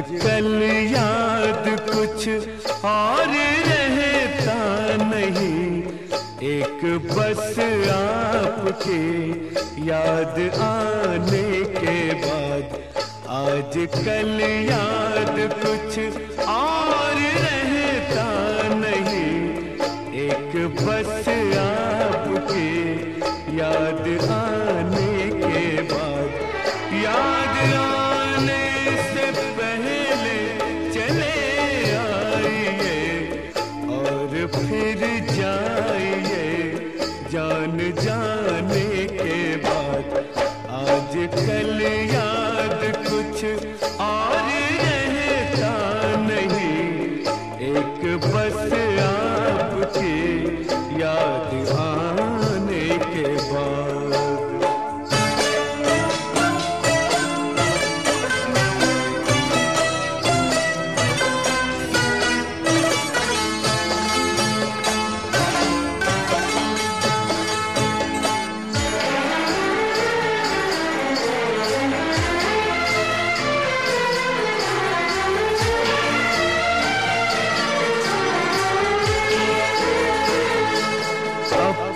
कल याद कुछ और रहता नहीं। एक बस आपके याद आने के बाद आज कल याद कुछ और रहता नहीं। एक बस फिर जाइए जान जाने के बाद। आज कल याद कुछ और रहता नहीं। एक बस आपके याद आने के बाद।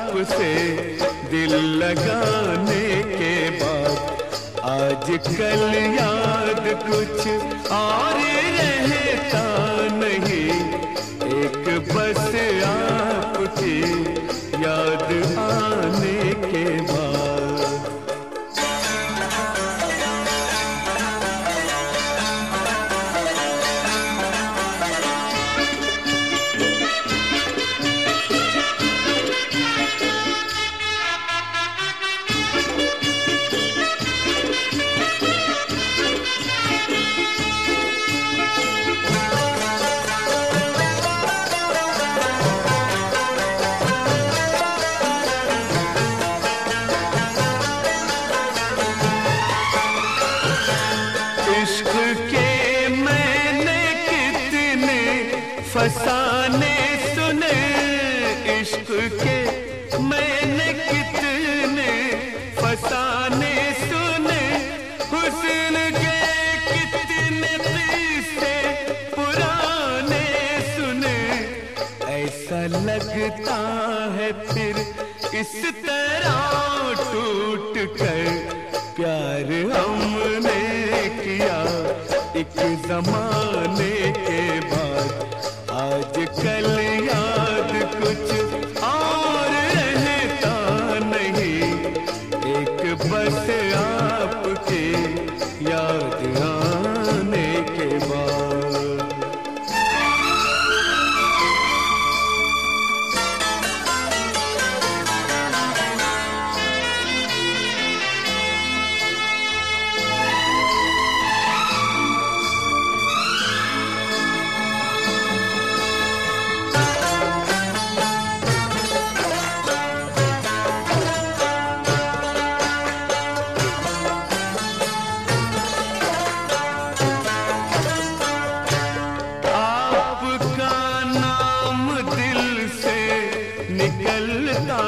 आपसे दिल लगाने के बाद आज कल याद कुछ और रहता नहीं। एक बस फसाने सुने इश्क के मैंने कितने। फसाने, सुने हुस्न के कितने किस्से पुराने, सुने। ऐसा लगता है फिर इस तरह टूट कर। प्यार हमने किया एक जमाने के निकलता